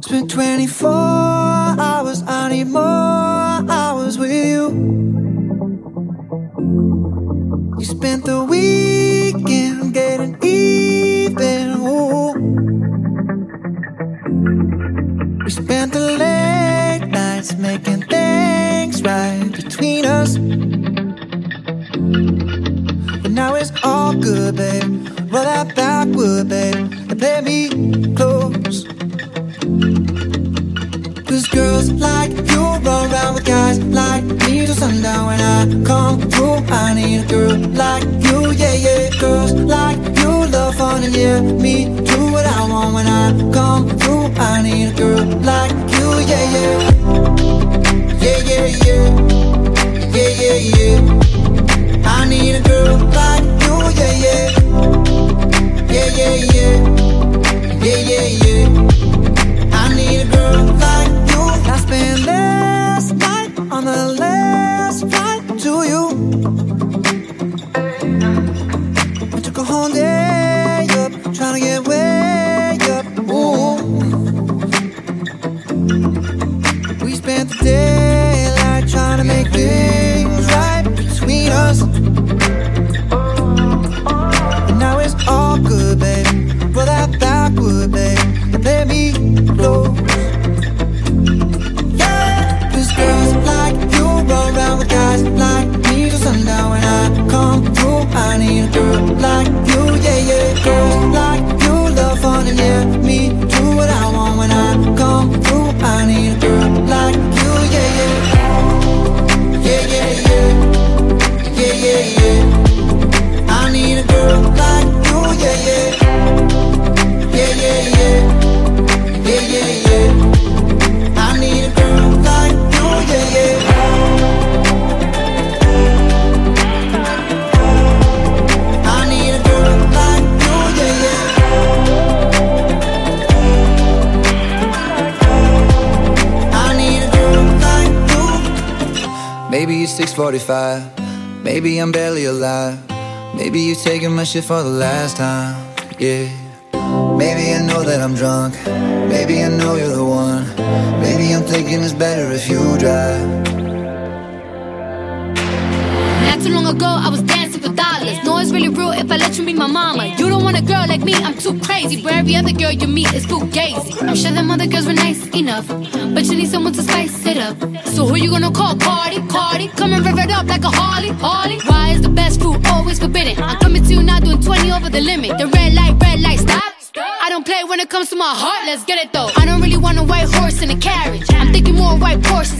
Spent 24 hours, I need more hours with you. You spent the weekend getting even. Ooh. We spent the late nights making things right between us. But now it's all good, babe. Roll that Backwood, babe, and play me close. Cause girls like you run around with guys like me till sundown when I come through. I need a girl like you, yeah, yeah. Girls like you love fun and yeah, me do what I want when I come Maybe it's 6:45. Maybe I'm barely alive. Maybe you're taking my shit for the last time. Yeah. Maybe I know that I'm drunk. Maybe I know you're the one. Maybe I'm thinking it's better if you drive. Not too long ago, I was dancing for dollars. No, it's really real if I let you meet my mama. You don't want a girl like me, I'm too crazy. Where every other girl you meet is fugazi. I'm sure them other girls were nice enough, but you need someone to spice it up. So who you gonna call? Cardi, Cardi. Come and rev it up like a Harley, Harley. Why is the best food always forbidden? I'm coming to you now doing 20 over the limit. The red light, red light, stop. I don't play when it comes to my heart, let's get it though. I don't really want a white horse in a carriage. I'm thinking more white Porsches